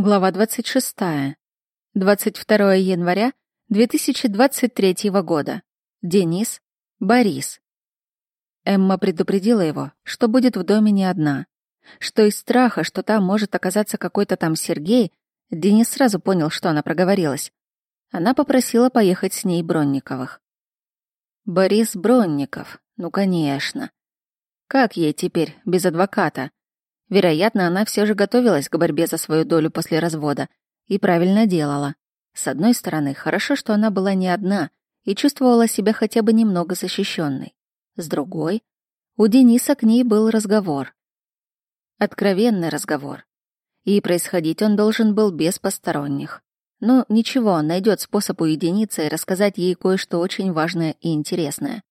Глава 26. 22 января 2023 года. Денис, Борис. Эмма предупредила его, что будет в доме не одна. Что из страха, что там может оказаться какой-то там Сергей, Денис сразу понял, что она проговорилась. Она попросила поехать с ней Бронниковых. Борис Бронников, ну конечно. Как ей теперь без адвоката? Вероятно, она все же готовилась к борьбе за свою долю после развода и правильно делала. С одной стороны, хорошо, что она была не одна и чувствовала себя хотя бы немного защищенной. С другой, у Дениса к ней был разговор. Откровенный разговор. И происходить он должен был без посторонних. Но ничего, он найдет способ уединиться и рассказать ей кое-что очень важное и интересное.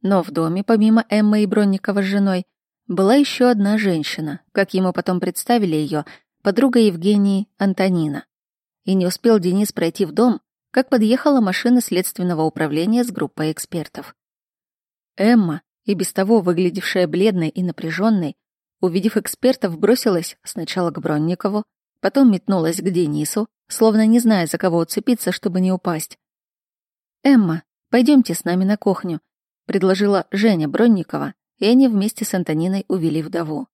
Но в доме, помимо Эммы и Бронникова с женой, была еще одна женщина, как ему потом представили ее, подруга Евгении Антонина. И не успел Денис пройти в дом, как подъехала машина следственного управления с группой экспертов. Эмма, и без того выглядевшая бледной и напряженной, увидев экспертов, бросилась сначала к Бронникову, потом метнулась к Денису, словно не зная, за кого уцепиться, чтобы не упасть. «Эмма, пойдемте с нами на кухню», — предложила Женя Бронникова, и они вместе с Антониной увели вдову.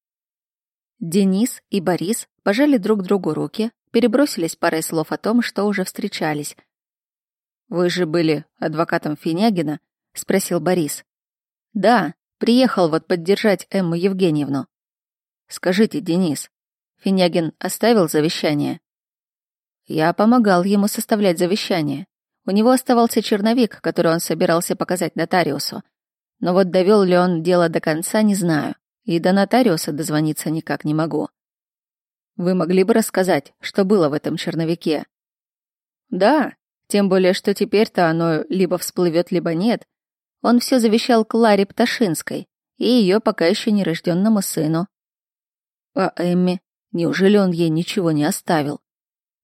Денис и Борис пожали друг другу руки, перебросились парой слов о том, что уже встречались. «Вы же были адвокатом Финягина?» — спросил Борис. «Да, приехал вот поддержать Эмму Евгеньевну». «Скажите, Денис, Финягин оставил завещание?» «Я помогал ему составлять завещание. У него оставался черновик, который он собирался показать нотариусу. Но вот довел ли он дело до конца, не знаю. И до нотариуса дозвониться никак не могу. Вы могли бы рассказать, что было в этом черновике? Да, тем более, что теперь-то оно либо всплывет, либо нет. Он все завещал Кларе Пташинской и ее пока еще нерожденному сыну. А Эмми, неужели он ей ничего не оставил?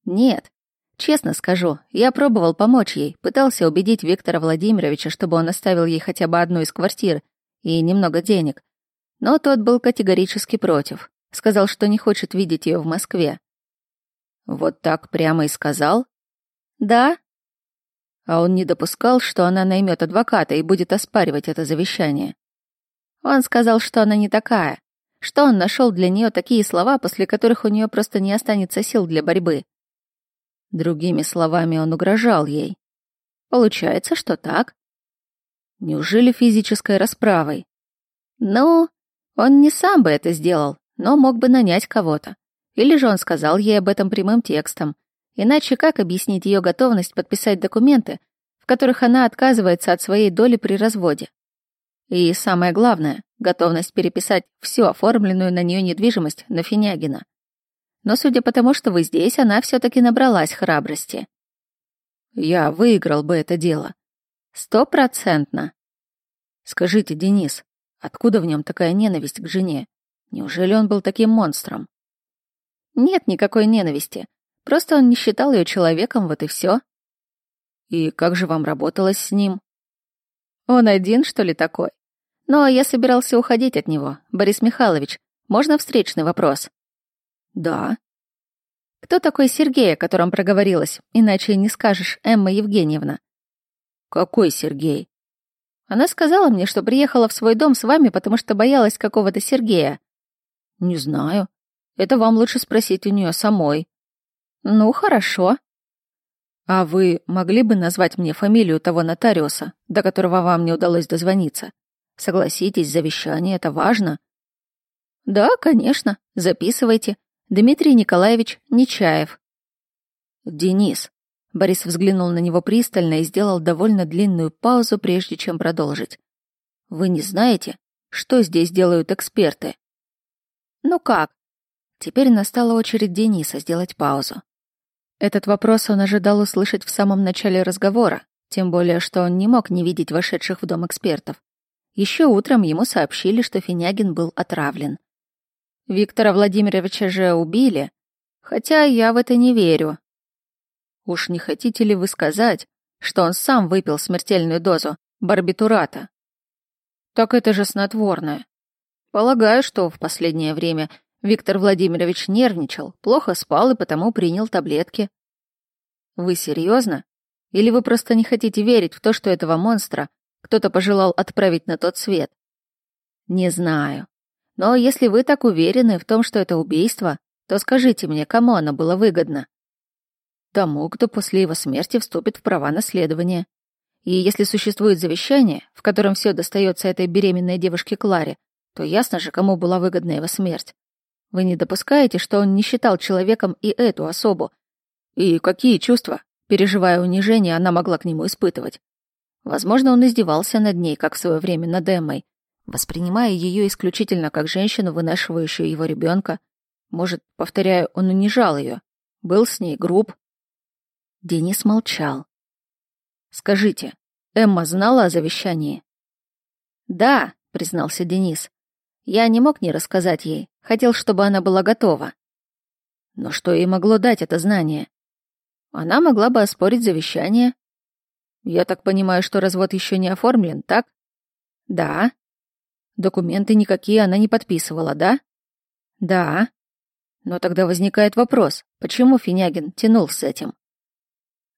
Нет, Честно скажу, я пробовал помочь ей, пытался убедить Виктора Владимировича, чтобы он оставил ей хотя бы одну из квартир и немного денег. Но тот был категорически против. Сказал, что не хочет видеть ее в Москве. Вот так прямо и сказал? Да. А он не допускал, что она наймет адвоката и будет оспаривать это завещание. Он сказал, что она не такая, что он нашел для нее такие слова, после которых у нее просто не останется сил для борьбы. Другими словами, он угрожал ей. Получается, что так. Неужели физической расправой? Ну, он не сам бы это сделал, но мог бы нанять кого-то. Или же он сказал ей об этом прямым текстом. Иначе как объяснить ее готовность подписать документы, в которых она отказывается от своей доли при разводе? И самое главное, готовность переписать всю оформленную на нее недвижимость на Финягина но судя по тому, что вы здесь, она все-таки набралась храбрости. Я выиграл бы это дело. Стопроцентно. Скажите, Денис, откуда в нем такая ненависть к жене? Неужели он был таким монстром? Нет никакой ненависти. Просто он не считал ее человеком, вот и все. И как же вам работалось с ним? Он один, что ли, такой? Но я собирался уходить от него. Борис Михайлович, можно встречный вопрос? Да. Кто такой Сергей, о котором проговорилась? Иначе не скажешь, Эмма Евгеньевна. Какой Сергей? Она сказала мне, что приехала в свой дом с вами, потому что боялась какого-то Сергея. Не знаю. Это вам лучше спросить у нее самой. Ну, хорошо. А вы могли бы назвать мне фамилию того нотариуса, до которого вам не удалось дозвониться? Согласитесь, завещание — это важно. Да, конечно, записывайте. Дмитрий Николаевич Нечаев. Денис. Борис взглянул на него пристально и сделал довольно длинную паузу, прежде чем продолжить. Вы не знаете, что здесь делают эксперты? Ну как? Теперь настала очередь Дениса сделать паузу. Этот вопрос он ожидал услышать в самом начале разговора, тем более, что он не мог не видеть вошедших в дом экспертов. Еще утром ему сообщили, что Финягин был отравлен. Виктора Владимировича же убили, хотя я в это не верю. Уж не хотите ли вы сказать, что он сам выпил смертельную дозу барбитурата? Так это же снотворное. Полагаю, что в последнее время Виктор Владимирович нервничал, плохо спал и потому принял таблетки. Вы серьезно? Или вы просто не хотите верить в то, что этого монстра кто-то пожелал отправить на тот свет? Не знаю. Но если вы так уверены в том, что это убийство, то скажите мне, кому оно было выгодно? Тому, кто после его смерти вступит в права наследования. И если существует завещание, в котором все достается этой беременной девушке Кларе, то ясно же, кому была выгодна его смерть. Вы не допускаете, что он не считал человеком и эту особу? И какие чувства, переживая унижение, она могла к нему испытывать? Возможно, он издевался над ней, как в свое время над Эммой, воспринимая ее исключительно как женщину, вынашивающую его ребенка. Может, повторяю, он унижал ее, был с ней груб. Денис молчал. «Скажите, Эмма знала о завещании?» «Да», — признался Денис. «Я не мог не рассказать ей, хотел, чтобы она была готова». «Но что ей могло дать это знание?» «Она могла бы оспорить завещание». «Я так понимаю, что развод еще не оформлен, так?» «Да», Документы никакие она не подписывала, да? Да. Но тогда возникает вопрос, почему Финягин тянул с этим?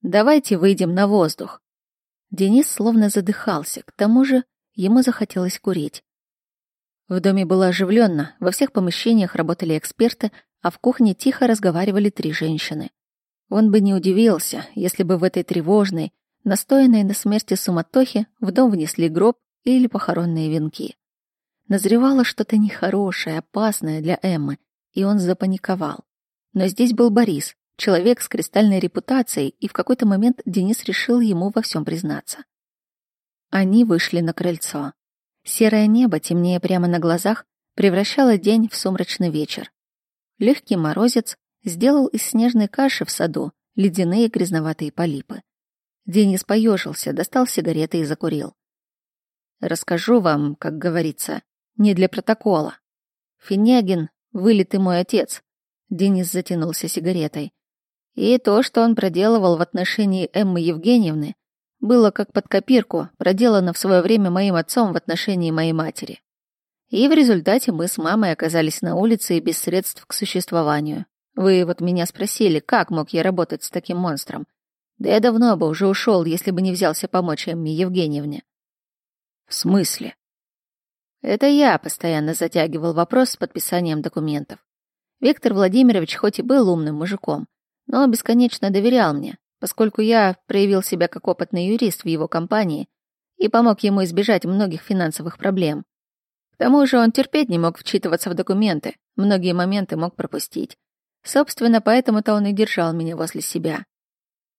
Давайте выйдем на воздух. Денис словно задыхался, к тому же ему захотелось курить. В доме было оживленно, во всех помещениях работали эксперты, а в кухне тихо разговаривали три женщины. Он бы не удивился, если бы в этой тревожной, настоянной на смерти суматохе в дом внесли гроб или похоронные венки. Назревало что-то нехорошее, опасное для Эммы, и он запаниковал. Но здесь был Борис, человек с кристальной репутацией, и в какой-то момент Денис решил ему во всем признаться. Они вышли на крыльцо. Серое небо, темнее прямо на глазах, превращало день в сумрачный вечер. Легкий морозец сделал из снежной каши в саду ледяные грязноватые полипы. Денис поежился, достал сигареты и закурил. «Расскажу вам, как говорится, не для протокола. Финягин — вылитый мой отец. Денис затянулся сигаретой. И то, что он проделывал в отношении Эммы Евгеньевны, было как под копирку проделано в свое время моим отцом в отношении моей матери. И в результате мы с мамой оказались на улице и без средств к существованию. Вы вот меня спросили, как мог я работать с таким монстром. Да я давно бы уже ушел, если бы не взялся помочь Эмме Евгеньевне. В смысле? Это я постоянно затягивал вопрос с подписанием документов. Виктор Владимирович хоть и был умным мужиком, но бесконечно доверял мне, поскольку я проявил себя как опытный юрист в его компании и помог ему избежать многих финансовых проблем. К тому же он терпеть не мог вчитываться в документы, многие моменты мог пропустить. Собственно, поэтому-то он и держал меня возле себя.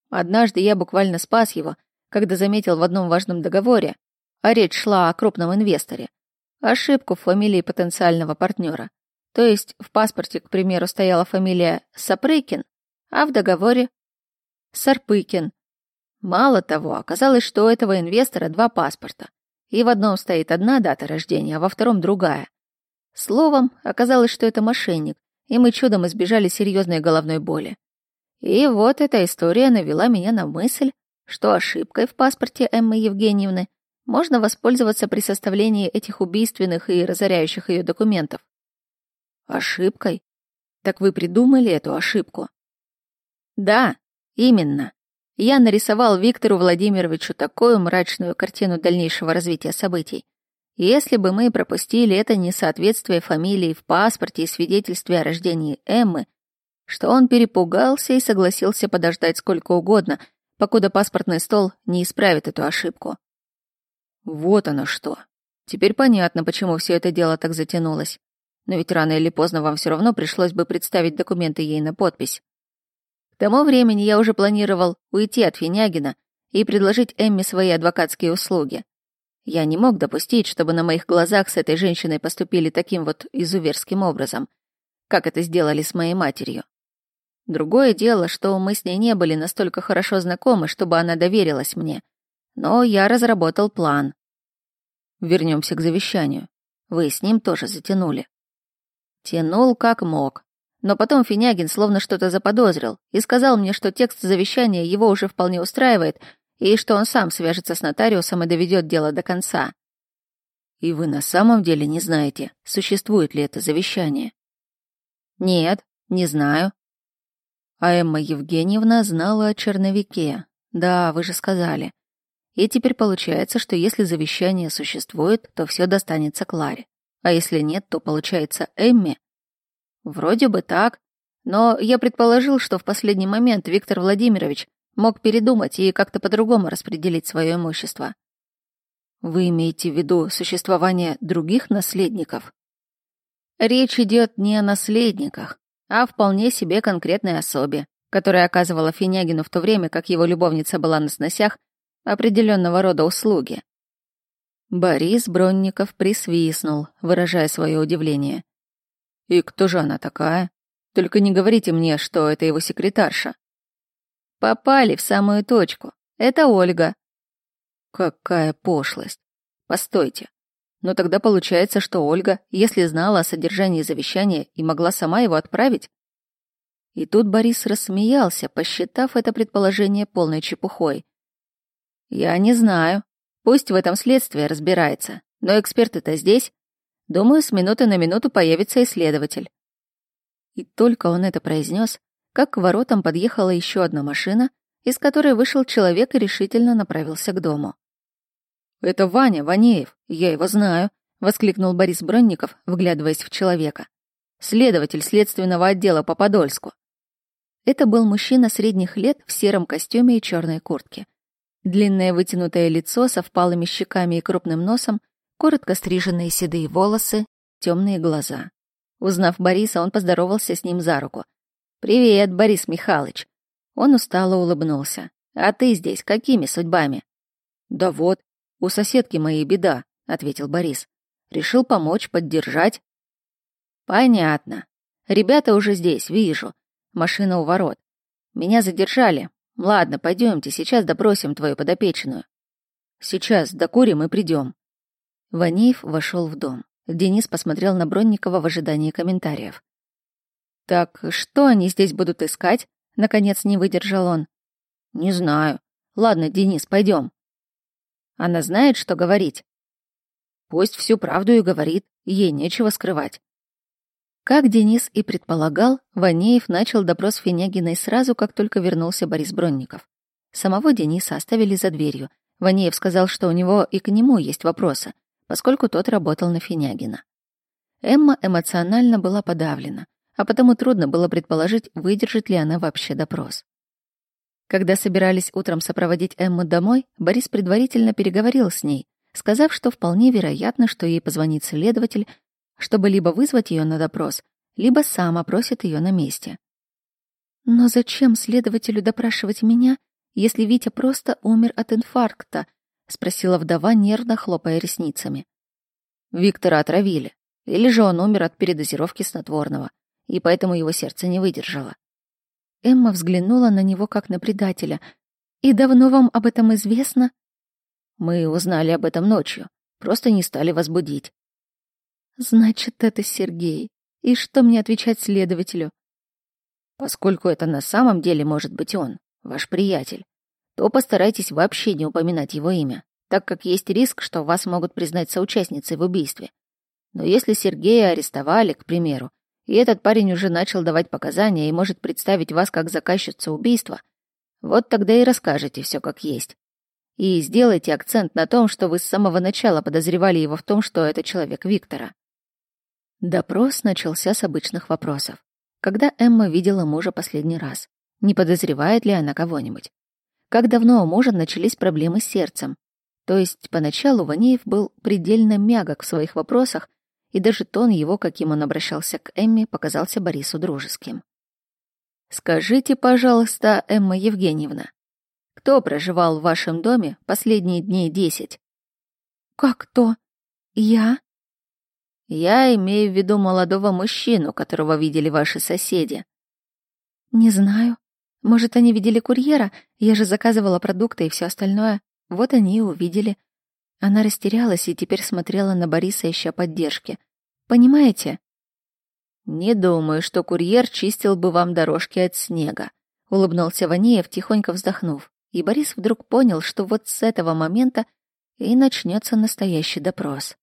Однажды я буквально спас его, когда заметил в одном важном договоре, а речь шла о крупном инвесторе, ошибку в фамилии потенциального партнера. То есть в паспорте, к примеру, стояла фамилия Сапрыкин, а в договоре Сарпыкин. Мало того, оказалось, что у этого инвестора два паспорта. И в одном стоит одна дата рождения, а во втором другая. Словом, оказалось, что это мошенник, и мы чудом избежали серьезной головной боли. И вот эта история навела меня на мысль, что ошибкой в паспорте Эммы Евгеньевны можно воспользоваться при составлении этих убийственных и разоряющих ее документов. Ошибкой? Так вы придумали эту ошибку? Да, именно. Я нарисовал Виктору Владимировичу такую мрачную картину дальнейшего развития событий. Если бы мы пропустили это несоответствие фамилии в паспорте и свидетельстве о рождении Эммы, что он перепугался и согласился подождать сколько угодно, покуда паспортный стол не исправит эту ошибку. Вот оно что. Теперь понятно, почему все это дело так затянулось. Но ведь рано или поздно вам все равно пришлось бы представить документы ей на подпись. К тому времени я уже планировал уйти от Финягина и предложить Эмме свои адвокатские услуги. Я не мог допустить, чтобы на моих глазах с этой женщиной поступили таким вот изуверским образом, как это сделали с моей матерью. Другое дело, что мы с ней не были настолько хорошо знакомы, чтобы она доверилась мне. Но я разработал план. Вернемся к завещанию. Вы с ним тоже затянули. Тянул как мог. Но потом Финягин словно что-то заподозрил и сказал мне, что текст завещания его уже вполне устраивает, и что он сам свяжется с нотариусом и доведет дело до конца. И вы на самом деле не знаете, существует ли это завещание? Нет, не знаю. А Эмма Евгеньевна знала о черновике. Да, вы же сказали. И теперь получается, что если завещание существует, то все достанется Кларе. А если нет, то получается Эмме. Вроде бы так. Но я предположил, что в последний момент Виктор Владимирович мог передумать и как-то по-другому распределить свое имущество. Вы имеете в виду существование других наследников? Речь идет не о наследниках, а о вполне себе конкретной особе, которая оказывала Финягину в то время, как его любовница была на сносях, определенного рода услуги. Борис Бронников присвистнул, выражая свое удивление. «И кто же она такая? Только не говорите мне, что это его секретарша». «Попали в самую точку. Это Ольга, Какая пошлость. Постойте. Но тогда получается, что Ольга, если знала о содержании завещания и могла сама его отправить? И тут Борис рассмеялся, посчитав это предположение полной чепухой. Я не знаю. Пусть в этом следствие разбирается. Но эксперты-то здесь. Думаю, с минуты на минуту появится исследователь. И только он это произнес, как к воротам подъехала еще одна машина, из которой вышел человек и решительно направился к дому. «Это Ваня Ванеев, я его знаю», — воскликнул Борис Бронников, вглядываясь в человека. «Следователь следственного отдела по Подольску». Это был мужчина средних лет в сером костюме и черной куртке. Длинное вытянутое лицо со впалыми щеками и крупным носом, коротко стриженные седые волосы, темные глаза. Узнав Бориса, он поздоровался с ним за руку. «Привет, Борис Михайлович». Он устало улыбнулся. «А ты здесь какими судьбами?» «Да вот, «У соседки моей беда», — ответил Борис. «Решил помочь, поддержать». «Понятно. Ребята уже здесь, вижу. Машина у ворот. Меня задержали. Ладно, пойдемте, сейчас допросим твою подопечную». «Сейчас докурим и придем». Ванеев вошел в дом. Денис посмотрел на Бронникова в ожидании комментариев. «Так что они здесь будут искать?» Наконец не выдержал он. «Не знаю. Ладно, Денис, пойдем. Она знает, что говорить. Пусть всю правду и говорит, ей нечего скрывать. Как Денис и предполагал, Ванеев начал допрос Финягиной сразу, как только вернулся Борис Бронников. Самого Дениса оставили за дверью. Ванеев сказал, что у него и к нему есть вопросы, поскольку тот работал на Финягина. Эмма эмоционально была подавлена, а потому трудно было предположить, выдержит ли она вообще допрос. Когда собирались утром сопроводить Эмму домой, Борис предварительно переговорил с ней, сказав, что вполне вероятно, что ей позвонит следователь, чтобы либо вызвать ее на допрос, либо сам опросит ее на месте. Но зачем следователю допрашивать меня, если Витя просто умер от инфаркта? спросила вдова, нервно хлопая ресницами. Виктора отравили, или же он умер от передозировки снотворного, и поэтому его сердце не выдержало. Эмма взглянула на него как на предателя. «И давно вам об этом известно?» «Мы узнали об этом ночью. Просто не стали вас будить». «Значит, это Сергей. И что мне отвечать следователю?» «Поскольку это на самом деле может быть он, ваш приятель, то постарайтесь вообще не упоминать его имя, так как есть риск, что вас могут признать соучастницей в убийстве. Но если Сергея арестовали, к примеру, и этот парень уже начал давать показания и может представить вас как заказчицу убийства, вот тогда и расскажете все как есть. И сделайте акцент на том, что вы с самого начала подозревали его в том, что это человек Виктора. Допрос начался с обычных вопросов. Когда Эмма видела мужа последний раз? Не подозревает ли она кого-нибудь? Как давно у мужа начались проблемы с сердцем? То есть поначалу Ванеев был предельно мягок в своих вопросах, и даже тон его, каким он обращался к Эмме, показался Борису дружеским. «Скажите, пожалуйста, Эмма Евгеньевна, кто проживал в вашем доме последние дни десять?» «Как кто? Я?» «Я имею в виду молодого мужчину, которого видели ваши соседи». «Не знаю. Может, они видели курьера? Я же заказывала продукты и все остальное. Вот они и увидели. Она растерялась и теперь смотрела на Бориса, ища поддержки. «Понимаете?» «Не думаю, что курьер чистил бы вам дорожки от снега», — улыбнулся Ванеев, тихонько вздохнув. И Борис вдруг понял, что вот с этого момента и начнется настоящий допрос.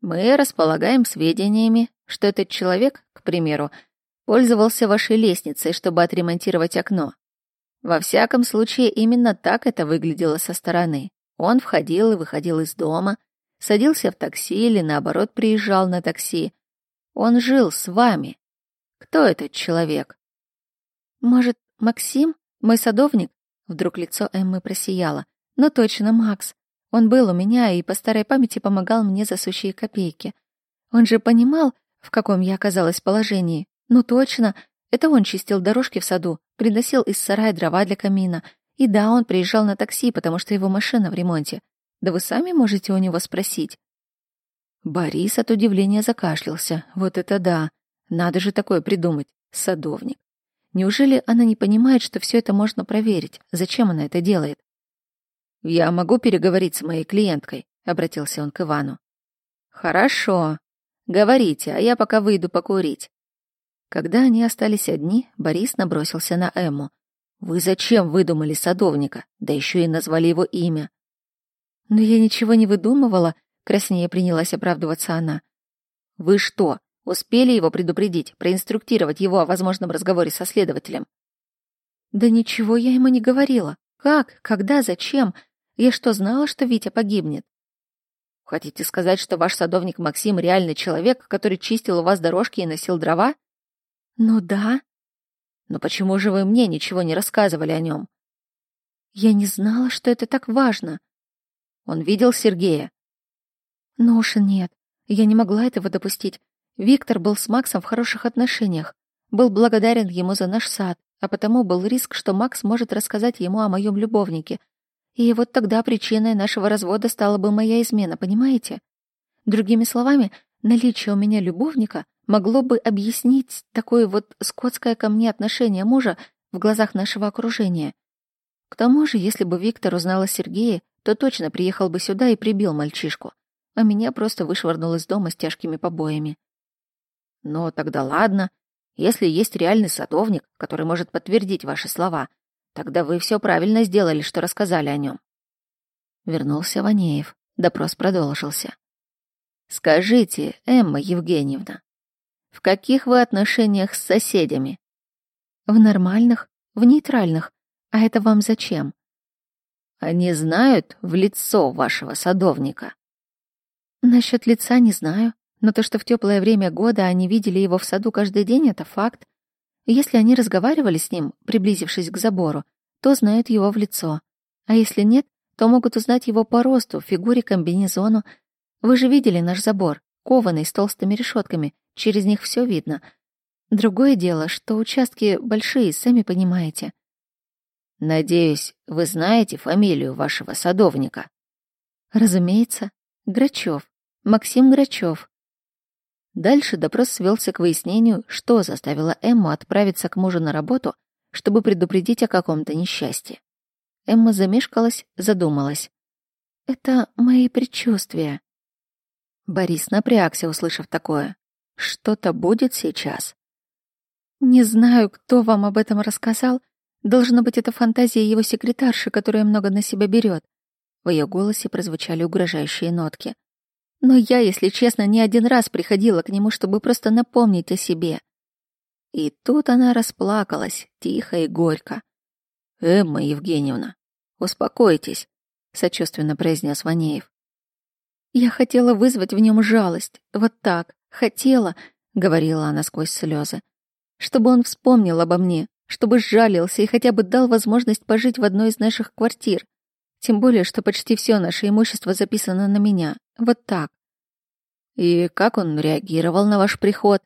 «Мы располагаем сведениями, что этот человек, к примеру, пользовался вашей лестницей, чтобы отремонтировать окно. Во всяком случае, именно так это выглядело со стороны. Он входил и выходил из дома, садился в такси или, наоборот, приезжал на такси. Он жил с вами. Кто этот человек? Может, Максим, мой садовник? Вдруг лицо Эммы просияло. Ну точно, Макс. Он был у меня и по старой памяти помогал мне за сущие копейки. Он же понимал, в каком я оказалась положении. Ну точно, это он чистил дорожки в саду, приносил из сарая дрова для камина. И да, он приезжал на такси, потому что его машина в ремонте. Да вы сами можете у него спросить. Борис от удивления закашлялся. Вот это да. Надо же такое придумать. Садовник. Неужели она не понимает, что все это можно проверить? Зачем она это делает? «Я могу переговорить с моей клиенткой», — обратился он к Ивану. «Хорошо. Говорите, а я пока выйду покурить». Когда они остались одни, Борис набросился на Эмму. «Вы зачем выдумали садовника? Да еще и назвали его имя». «Но я ничего не выдумывала», — краснее принялась оправдываться она. «Вы что, успели его предупредить, проинструктировать его о возможном разговоре со следователем?» «Да ничего я ему не говорила. Как? Когда? Зачем? Я что, знала, что Витя погибнет?» «Хотите сказать, что ваш садовник Максим реальный человек, который чистил у вас дорожки и носил дрова?» «Ну да». «Но почему же вы мне ничего не рассказывали о нем?» «Я не знала, что это так важно». «Он видел Сергея?» «Ну уж нет. Я не могла этого допустить. Виктор был с Максом в хороших отношениях. Был благодарен ему за наш сад, а потому был риск, что Макс может рассказать ему о моем любовнике. И вот тогда причиной нашего развода стала бы моя измена, понимаете? Другими словами, наличие у меня любовника могло бы объяснить такое вот скотское ко мне отношение мужа в глазах нашего окружения. К тому же, если бы Виктор узнал о Сергее, то точно приехал бы сюда и прибил мальчишку, а меня просто вышвырнул из дома с тяжкими побоями. Но тогда ладно. Если есть реальный садовник, который может подтвердить ваши слова, тогда вы все правильно сделали, что рассказали о нем. Вернулся Ванеев. Допрос продолжился. Скажите, Эмма Евгеньевна, в каких вы отношениях с соседями? В нормальных, в нейтральных. А это вам зачем? Они знают в лицо вашего садовника? Насчет лица не знаю, но то, что в теплое время года они видели его в саду каждый день, это факт. Если они разговаривали с ним, приблизившись к забору, то знают его в лицо. А если нет, то могут узнать его по росту, фигуре, комбинезону. Вы же видели наш забор, кованый с толстыми решетками, Через них все видно. Другое дело, что участки большие, сами понимаете. Надеюсь, вы знаете фамилию вашего садовника? Разумеется, Грачев. Максим Грачев. Дальше допрос свелся к выяснению, что заставило Эмму отправиться к мужу на работу, чтобы предупредить о каком-то несчастье. Эмма замешкалась, задумалась. «Это мои предчувствия». Борис напрягся, услышав такое. Что-то будет сейчас. Не знаю, кто вам об этом рассказал. Должно быть, это фантазия его секретарши, которая много на себя берет. В ее голосе прозвучали угрожающие нотки. Но я, если честно, не один раз приходила к нему, чтобы просто напомнить о себе. И тут она расплакалась, тихо и горько. «Эмма Евгеньевна, успокойтесь», — сочувственно произнес Ванеев. Я хотела вызвать в нем жалость, вот так, Хотела, — говорила она сквозь слезы, — чтобы он вспомнил обо мне, чтобы сжалился и хотя бы дал возможность пожить в одной из наших квартир. Тем более, что почти все наше имущество записано на меня. Вот так. И как он реагировал на ваш приход?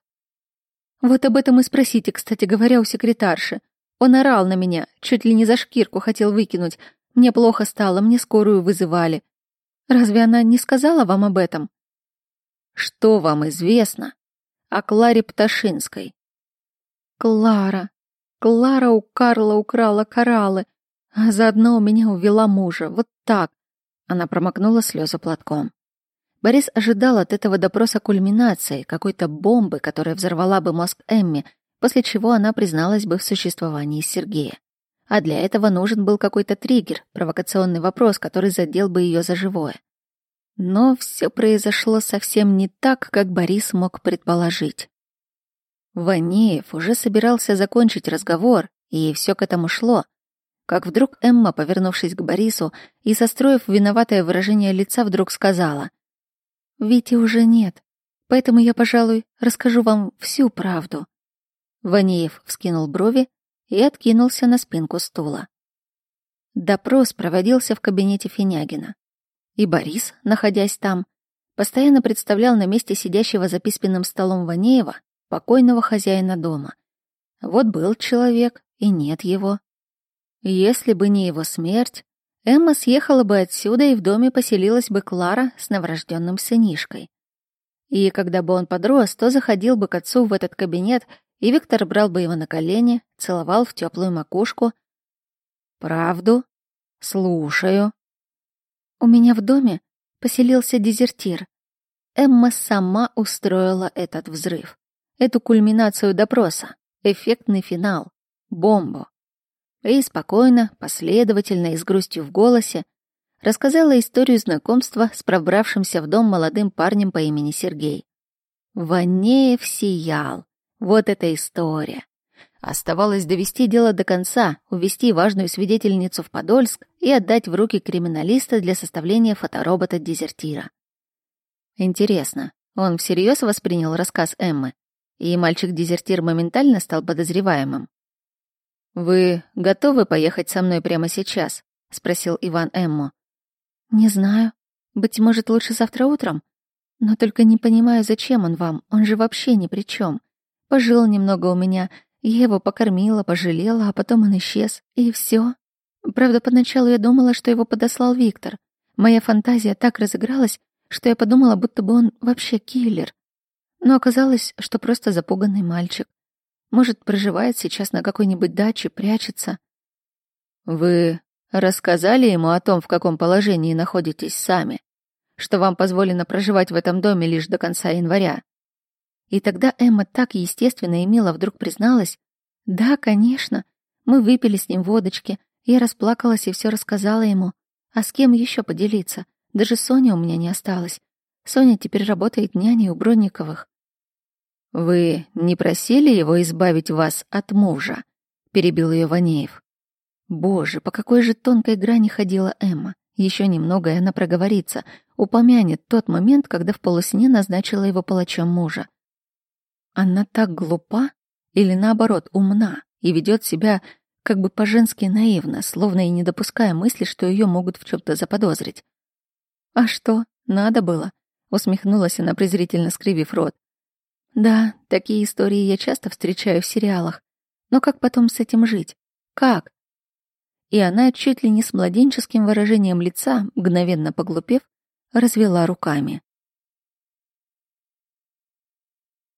Вот об этом и спросите, кстати говоря, у секретарши. Он орал на меня, чуть ли не за шкирку хотел выкинуть. Мне плохо стало, мне скорую вызывали. Разве она не сказала вам об этом? Что вам известно о Кларе Пташинской? Клара. Клара у Карла украла кораллы, а заодно у меня увела мужа. Вот так. Она промокнула слезы платком. Борис ожидал от этого допроса кульминации, какой-то бомбы, которая взорвала бы мозг Эмми, после чего она призналась бы в существовании Сергея. А для этого нужен был какой-то триггер, провокационный вопрос, который задел бы ее за живое. Но все произошло совсем не так, как Борис мог предположить. Ванеев уже собирался закончить разговор, и все к этому шло, как вдруг Эмма, повернувшись к Борису и состроив виноватое выражение лица, вдруг сказала. «Вити уже нет, поэтому я, пожалуй, расскажу вам всю правду». Ванеев вскинул брови и откинулся на спинку стула. Допрос проводился в кабинете Финягина. И Борис, находясь там, постоянно представлял на месте сидящего за письменным столом Ванеева покойного хозяина дома. Вот был человек, и нет его. Если бы не его смерть, Эмма съехала бы отсюда, и в доме поселилась бы Клара с новорожденным сынишкой. И когда бы он подрос, то заходил бы к отцу в этот кабинет, и Виктор брал бы его на колени, целовал в теплую макушку. «Правду? Слушаю», у меня в доме поселился дезертир. Эмма сама устроила этот взрыв. Эту кульминацию допроса. Эффектный финал. Бомбу. И спокойно, последовательно и с грустью в голосе рассказала историю знакомства с пробравшимся в дом молодым парнем по имени Сергей. Ванеев сиял. Вот эта история. Оставалось довести дело до конца, увести важную свидетельницу в Подольск и отдать в руки криминалиста для составления фоторобота-дезертира. Интересно, он всерьез воспринял рассказ Эммы, и мальчик-дезертир моментально стал подозреваемым? «Вы готовы поехать со мной прямо сейчас?» — спросил Иван Эмму. «Не знаю. Быть может, лучше завтра утром? Но только не понимаю, зачем он вам, он же вообще ни при чем. Пожил немного у меня, я его покормила, пожалела, а потом он исчез. И все. Правда, поначалу я думала, что его подослал Виктор. Моя фантазия так разыгралась, что я подумала, будто бы он вообще киллер. Но оказалось, что просто запуганный мальчик. Может, проживает сейчас на какой-нибудь даче, прячется. Вы рассказали ему о том, в каком положении находитесь сами? Что вам позволено проживать в этом доме лишь до конца января? И тогда Эмма так естественно и мило вдруг призналась. «Да, конечно. Мы выпили с ним водочки. Я расплакалась и все рассказала ему. А с кем еще поделиться? Даже Соня у меня не осталась. Соня теперь работает няней у Бронниковых». «Вы не просили его избавить вас от мужа?» — перебил ее Ванеев. Боже, по какой же тонкой грани ходила Эмма. Еще немного, и она проговорится, упомянет тот момент, когда в полусне назначила его палачом мужа. Она так глупа или наоборот умна и ведет себя как бы по-женски наивно, словно и не допуская мысли, что ее могут в чем то заподозрить. «А что, надо было?» — усмехнулась она, презрительно скривив рот. «Да, такие истории я часто встречаю в сериалах. Но как потом с этим жить? Как?» И она, чуть ли не с младенческим выражением лица, мгновенно поглупев, развела руками.